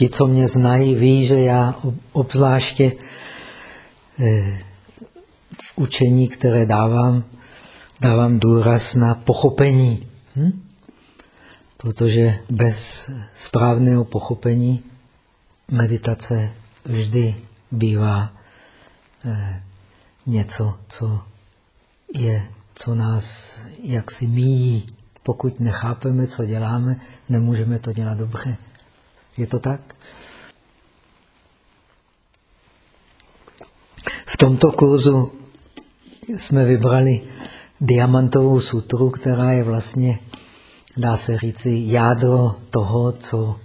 ti, co mě znají, ví, že já obzvláště eh, v učení, které dávám, dávám důraz na pochopení. Hm? Protože bez správného pochopení meditace vždy bývá eh, něco, co je, co nás jaksi míjí. Pokud nechápeme, co děláme, nemůžeme to dělat dobře. Je to tak? V tomto kurzu jsme vybrali diamantovou sutru, která je vlastně, dá se říci, jádro toho, co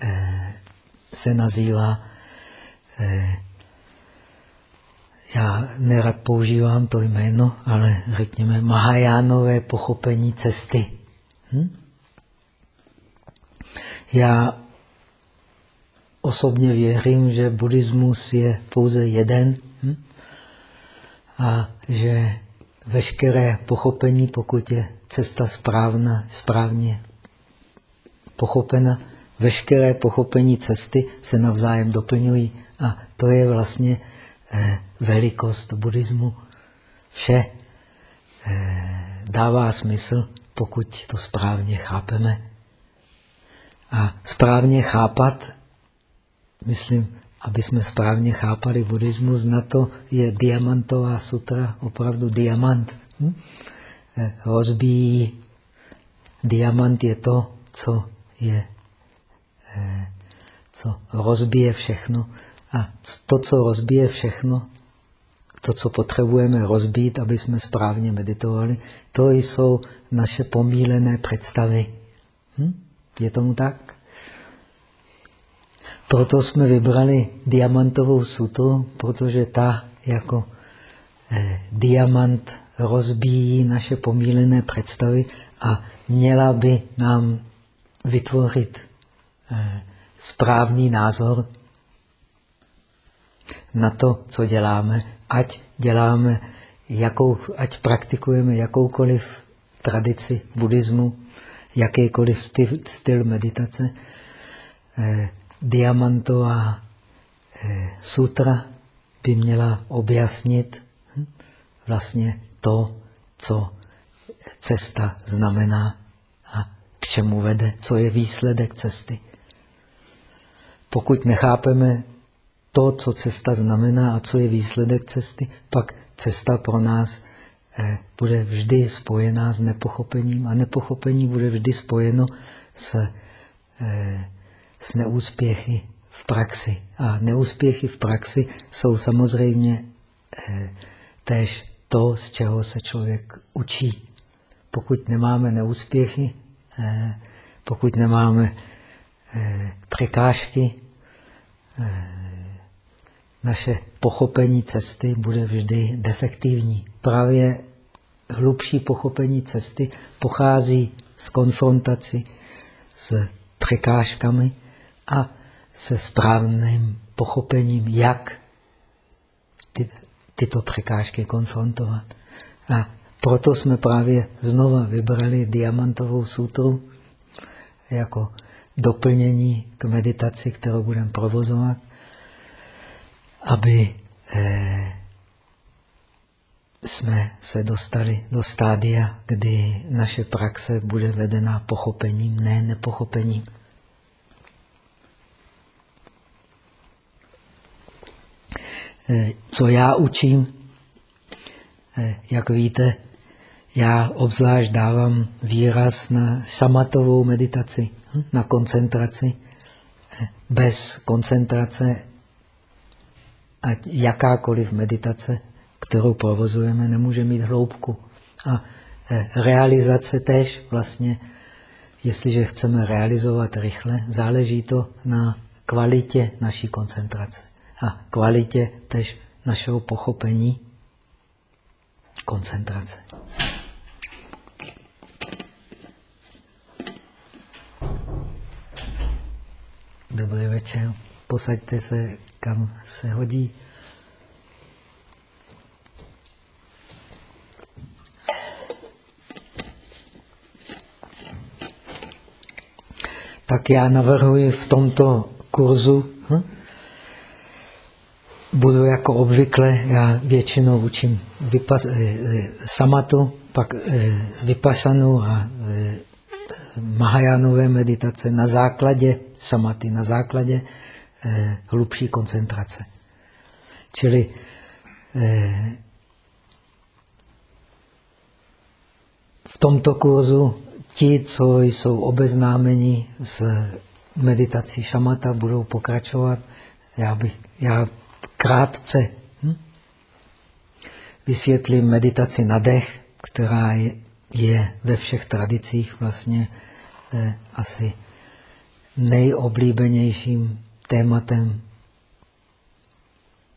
eh, se nazývá, eh, já nerad používám to jméno, ale řekněme Mahajánové pochopení cesty. Hm? Já osobně věřím, že buddhismus je pouze jeden hm? a že veškeré pochopení, pokud je cesta správná, správně pochopena, veškeré pochopení cesty se navzájem doplňují. A to je vlastně eh, velikost buddhismu. Vše eh, dává smysl, pokud to správně chápeme. A správně chápat, myslím, aby jsme správně chápali buddhismus, na to je diamantová sutra opravdu diamant. Hm? Eh, rozbíjí. Diamant je to, co je, eh, co rozbije všechno. A to, co rozbije všechno, to, co potřebujeme rozbít, aby jsme správně meditovali, to jsou naše pomílené představy. Hm? Je tomu tak? Proto jsme vybrali diamantovou sutru, protože ta jako eh, diamant rozbíjí naše pomílené představy a měla by nám vytvořit eh, správný názor na to, co děláme, ať děláme, jakou, ať praktikujeme jakoukoliv tradici buddhismu, jakýkoliv styl, styl meditace, eh, diamantová eh, sutra by měla objasnit hm, vlastně to, co cesta znamená a k čemu vede, co je výsledek cesty. Pokud nechápeme to, co cesta znamená a co je výsledek cesty, pak cesta pro nás eh, bude vždy spojená s nepochopením a nepochopení bude vždy spojeno s, eh, s neúspěchy v praxi. A neúspěchy v praxi jsou samozřejmě eh, též to, z čeho se člověk učí. Pokud nemáme neúspěchy, pokud nemáme překážky, naše pochopení cesty bude vždy defektivní. Právě hlubší pochopení cesty pochází z konfrontaci s překážkami a se správným pochopením, jak ty, tyto překážky konfrontovat. A proto jsme právě znova vybrali diamantovou sutru jako doplnění k meditaci, kterou budeme provozovat aby eh, jsme se dostali do stádia, kdy naše praxe bude vedena pochopením, ne nepochopením. Co já učím, eh, jak víte, já obzvlášť dávám výraz na samatovou meditaci, hm, na koncentraci. Bez koncentrace ať jakákoliv meditace, kterou provozujeme, nemůže mít hloubku. A eh, realizace tež vlastně, jestliže chceme realizovat rychle, záleží to na kvalitě naší koncentrace a kvalitě tež našeho pochopení koncentrace. Dobrý večer. Posaďte se kam se hodí. Tak já navrhuji v tomto kurzu? Budu jako obvykle, já většinou učím vypas, eh, samatu, pak vypasanu a Mahajánové meditace na základě samaty, na základě hlubší koncentrace. Čili v tomto kurzu ti, co jsou obeznámeni s meditací šamata, budou pokračovat. Já, bych, já krátce hm, vysvětlím meditaci na dech, která je, ve všech tradicích vlastně eh, asi nejoblíbenějším tématem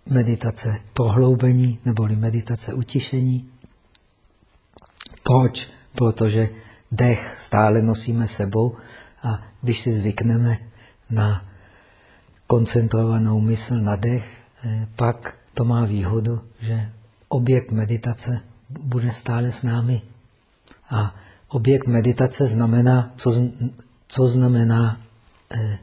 meditace prohloubení neboli meditace utišení. Proč? protože dech stále nosíme sebou a když si zvykneme na koncentrovanou mysl na dech, pak to má výhodu, že objekt meditace bude stále s námi. A objekt meditace znamená, co, co znamená eh,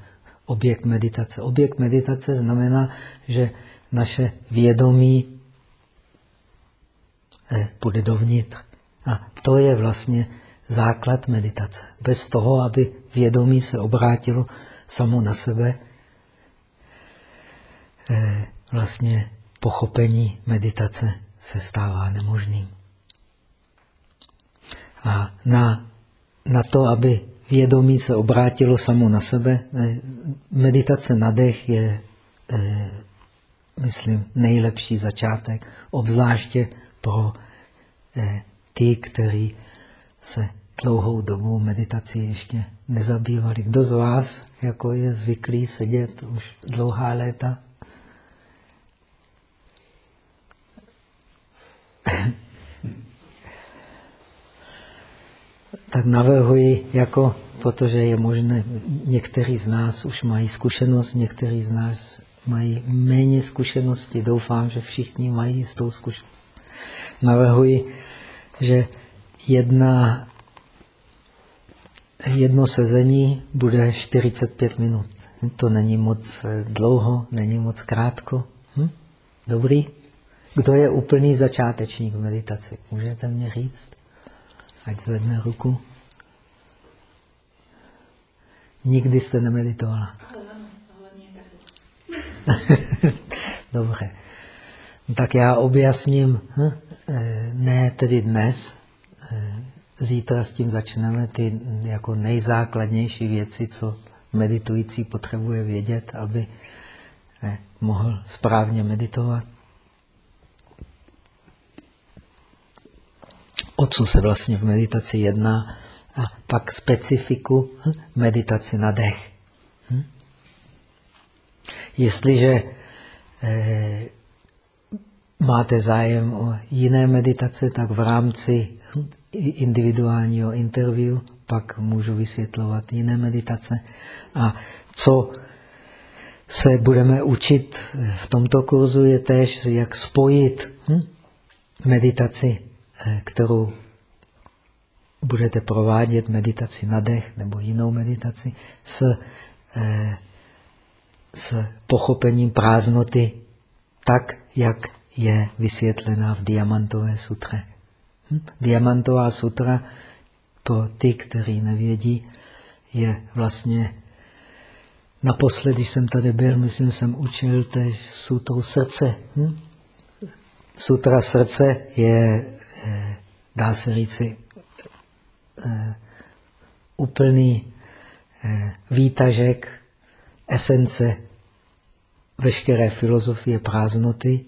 objekt meditace? Objekt meditace znamená, že naše vědomí eh, půjde dovnitř. A to je vlastně základ meditace. Bez toho, aby vědomí se obrátilo samo na sebe, eh, vlastně pochopení meditace se stává nemožným. A na, na to, aby vědomí se obrátilo samo na sebe, eh, meditace na dech je, eh, myslím, nejlepší začátek, obzvláště pro ty, kteří se dlouhou dobu meditací ještě nezabývali. Kdo z vás jako je zvyklý sedět už dlouhá léta? tak navrhuji, jako, protože je možné, někteří z nás už mají zkušenost, někteří z nás mají méně zkušenosti. Doufám, že všichni mají s tou zkušenost. Navrhuji že jedna, jedno sezení bude 45 minut. To není moc dlouho, není moc krátko. Hm? Dobrý? Kdo je úplný začátečník v meditaci? Můžete mě říct? Ať zvedne ruku. Nikdy jste nemeditovala. Dobře. Tak já objasním hm? Eh, ne tedy dnes, eh, zítra s tím začneme ty jako nejzákladnější věci, co meditující potřebuje vědět, aby eh, mohl správně meditovat. O co se vlastně v meditaci jedná a pak specifiku hm, meditaci na dech. Hm? Jestliže máte zájem o jiné meditace, tak v rámci individuálního interview pak můžu vysvětlovat jiné meditace. A co se budeme učit v tomto kurzu je též, jak spojit hm, meditaci, eh, kterou budete provádět, meditaci na dech nebo jinou meditaci, s, eh, s pochopením prázdnoty tak, jak je vysvětlena v Diamantové sutře. Hm? Diamantová sutra, pro ty, kteří nevědí, je vlastně naposledy, když jsem tady byl, myslím, jsem učil tež sutru srdce. Hm? Sutra srdce je, eh, dá se říci, eh, úplný eh, výtažek esence veškeré filozofie prázdnoty,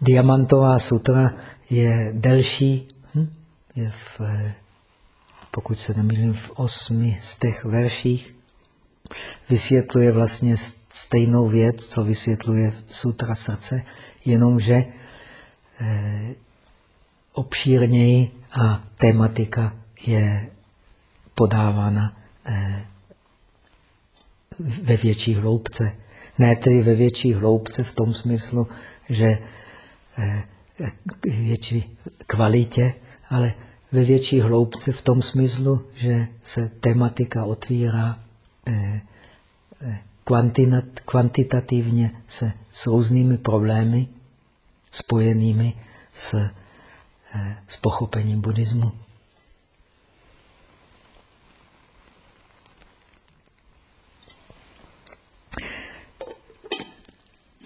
Diamantová sutra je delší, hm? je v, eh, pokud se nemýlím, v osmi z těch verších. Vysvětluje vlastně stejnou věc, co vysvětluje sutra srdce, jenomže eh, obšírněji a tematika je podávána eh, ve větší hloubce. Ne tedy ve větší hloubce v tom smyslu, že Eh, větší kvalitě, ale ve větší hloubce v tom smyslu, že se tematika otvírá eh, kvantitativně se s různými problémy spojenými s, s pochopením buddhismu.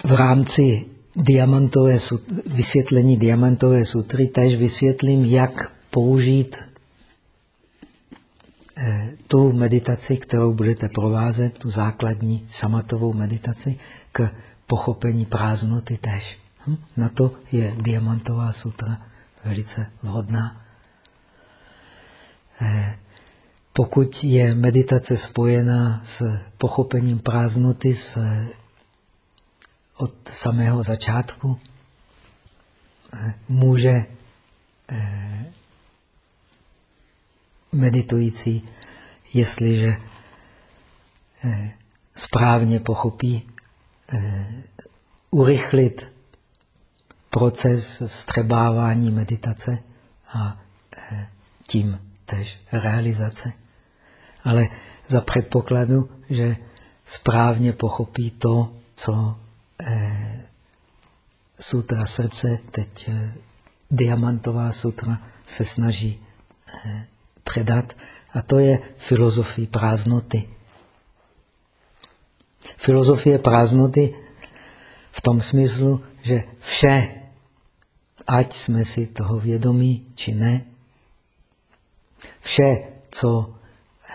V rámci diamantové, vysvětlení diamantové sutry tež vysvětlím, jak použít eh, tu meditaci, kterou budete provázet, tu základní samatovou meditaci, k pochopení prázdnoty tež. Hm? Na to je diamantová sutra velice vhodná. Eh, pokud je meditace spojená s pochopením prázdnoty, s, od samého začátku, eh, může eh, meditující, jestliže správně pochopí, urychlit proces vstřebávání meditace a eh, tím tež realizace. Ale za předpokladu, že správně pochopí to, co eh, sutra srdce, teď eh, diamantová sutra, se snaží předat. A to je filozofie prázdnoty. Filozofie prázdnoty v tom smyslu, že vše, ať jsme si toho vědomí, či ne, vše, co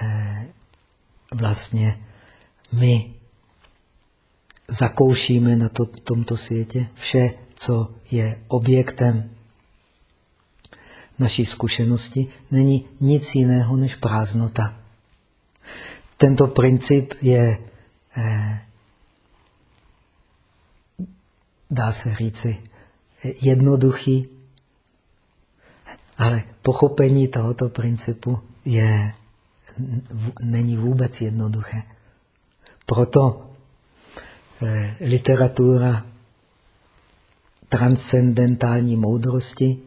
eh, vlastně my zakoušíme na to, tomto světě, vše, co je objektem naší zkušenosti, není nic jiného než prázdnota. Tento princip je eh, dá se říci, jednoduchý, ale pochopení tohoto principu je, není vůbec jednoduché. Proto eh, literatura transcendentální moudrosti,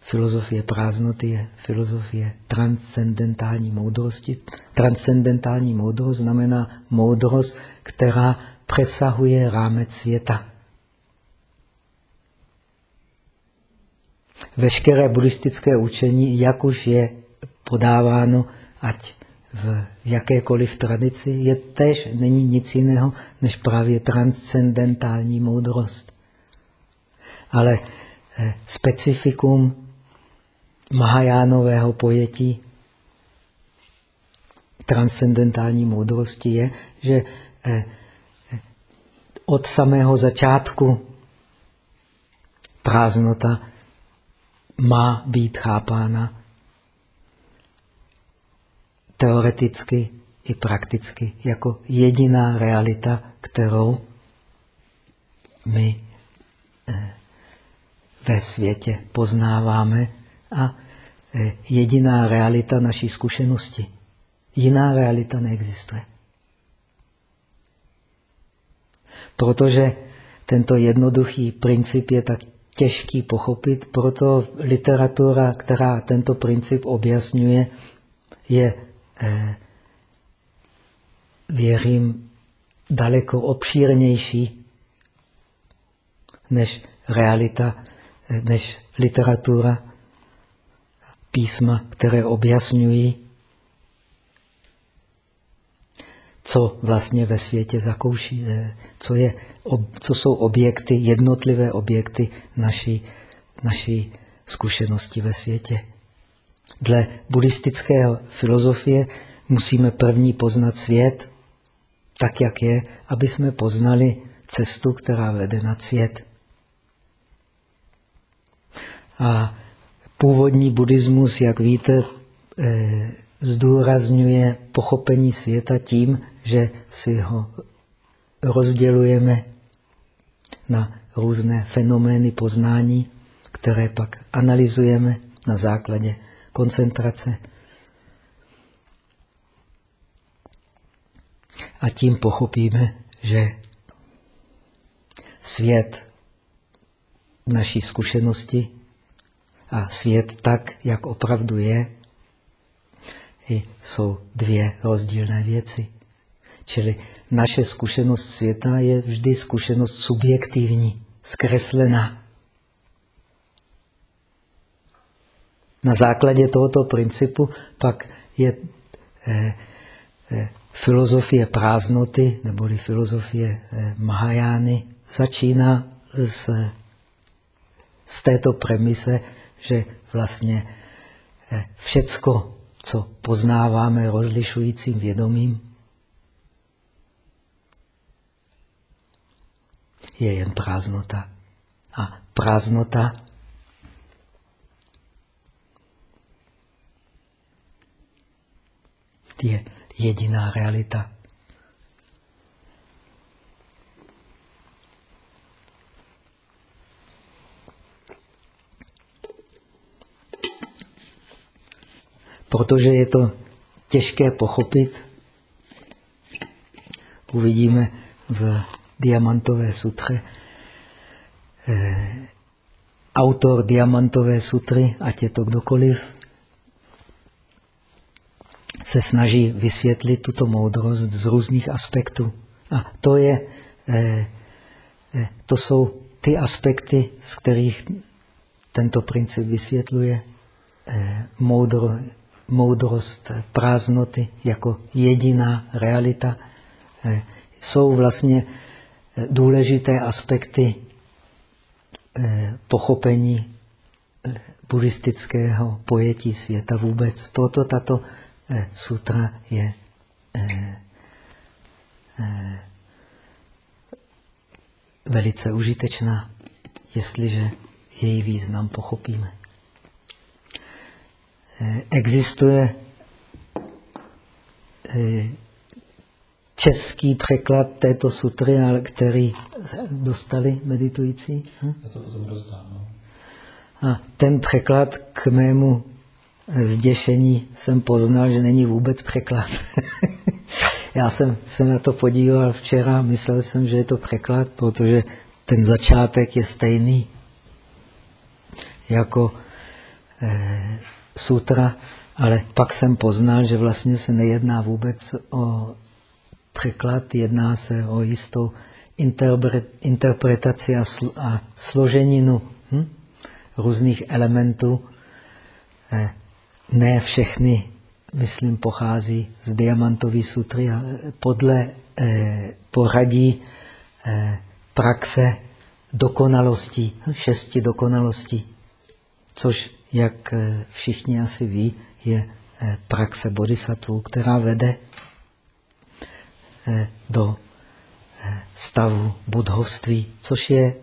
filozofie prázdnoty je filozofie transcendentální moudrosti. Transcendentální moudrost znamená moudrost, která přesahuje rámec světa. Veškeré buddhistické učení, jak už je podáváno, ať v jakékoliv tradici, je tež není nic jiného, než právě transcendentální moudrost. Ale eh, specifikum Mahajánového pojetí transcendentální moudrosti je, že eh, od samého začátku prázdnota má být chápána teoreticky i prakticky jako jediná realita, kterou my eh, ve světě poznáváme a eh, jediná realita naší zkušenosti. Jiná realita neexistuje. Protože tento jednoduchý princip je tak těžký pochopit, proto literatura, která tento princip objasňuje, je, eh, věřím, daleko obšírnější než realita, eh, než literatura, písma, které objasňují co vlastně ve světě zakouší, eh, co, je, co jsou objekty, jednotlivé objekty naší, naší zkušenosti ve světě. Dle buddhistické filozofie musíme první poznat svět tak, jak je, aby jsme poznali cestu, která vede na svět. A původní buddhismus, jak víte, eh, zdůrazňuje pochopení světa tím, že si ho rozdělujeme na různé fenomény poznání, které pak analyzujeme na základě koncentrace. A tím pochopíme, že svět naší zkušenosti a svět tak, jak opravdu je, jsou dvě rozdílné věci. Čili naše zkušenost světa je vždy zkušenost subjektivní, zkreslená. Na základě tohoto principu pak je eh, eh, filozofie prázdnoty, neboli filozofie eh, Mahajány, začíná z, z této premise, že vlastně eh, všecko, co poznáváme rozlišujícím vědomím, je jen prázdnota. A prázdnota je jediná realita. Protože je to těžké pochopit, uvidíme v Diamantové sutře. Eh, autor Diamantové sutry, ať je to kdokoliv, se snaží vysvětlit tuto moudrost z různých aspektů. A to, je, eh, eh, to jsou ty aspekty, z kterých tento princip vysvětluje moudro, moudrost prázdnoty jako jediná realita. Jsou vlastně důležité aspekty pochopení buddhistického pojetí světa vůbec. Proto tato Eh, sutra je eh, eh, velice užitečná, jestliže její význam pochopíme. Existuje český překlad této sutry, který dostali meditující. Hm? Já to potom rozdám. No. A ten překlad k mému zděšení jsem poznal, že není vůbec překlad. Já jsem se na to podíval včera, myslel jsem, že je to překlad, protože ten začátek je stejný jako eh, sutra, ale pak jsem poznal, že vlastně se nejedná vůbec o překlad, jedná se o jistou interpretaci a, a složeninu hm? různých elementů eh, ne všechny, myslím, pochází z diamantové sutry, ale podle eh, poradí eh, praxe dokonalosti, šesti dokonalostí, což, jak eh, všichni asi ví, je eh, praxe bodhisattva, která vede eh, do stavu budhovství, což je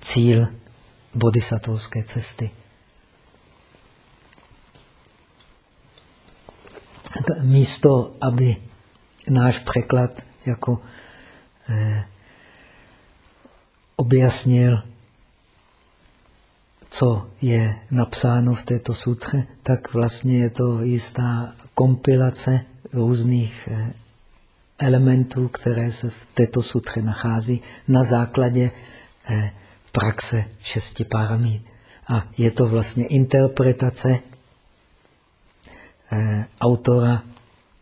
cíl bodhisattvovské cesty. místo, aby náš překlad jako objasnil, co je napsáno v této sutře, tak vlastně je to jistá kompilace různých eh, elementů, které se v této sutře nachází na základě eh, praxe šesti paramít. A je to vlastně interpretace Eh, autora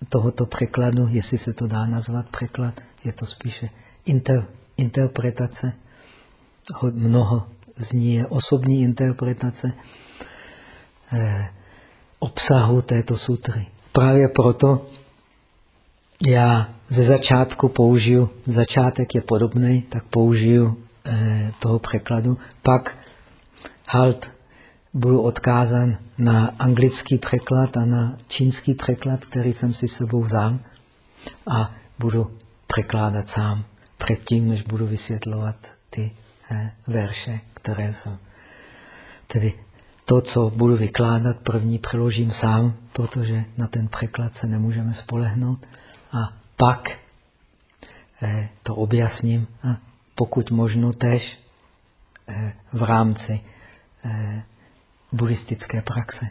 tohoto překladu, jestli se to dá nazvat překlad, je to spíše inter, interpretace. Mnoho z ní je osobní interpretace eh, obsahu této sutry. Právě proto já ze začátku použiju, začátek je podobný, tak použiju eh, toho překladu, pak halt budu odkázán na anglický překlad a na čínský překlad, který jsem si sebou vzal a budu překládat sám předtím, než budu vysvětlovat ty verše, které jsou. Tedy to, co budu vykládat, první přeložím sám, protože na ten překlad se nemůžeme spolehnout. A pak eh, to objasním, a pokud možno tež eh, v rámci eh, buddhistické praxe.